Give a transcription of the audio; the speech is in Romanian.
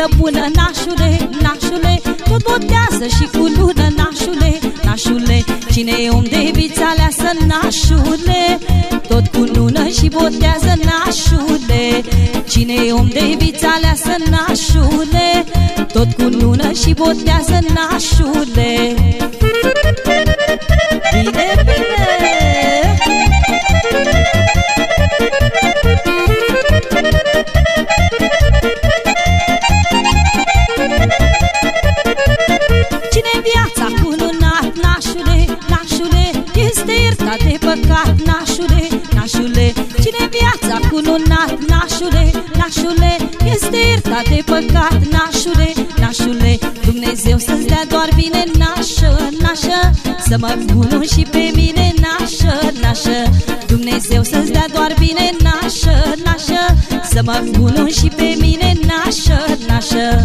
viață bună, nașule, nașule Tot botează și cu lună, nașule, nașule. Cine e om de vița aleasă, nașule Tot cu lună și botează, nașule. Cine e om de vița aleasă, nașule Tot cu lună și botează, nașule. Bine, bine! Cununat, nașule, nașule Este iertat de păcat, nașule, nașule Dumnezeu să-ți dea doar bine, nașă, nașă Să mă cunun și pe mine, nașă, nașă Dumnezeu să-ți dea doar bine, nașă, nașă Să mă cunun și pe mine, nașă, nașă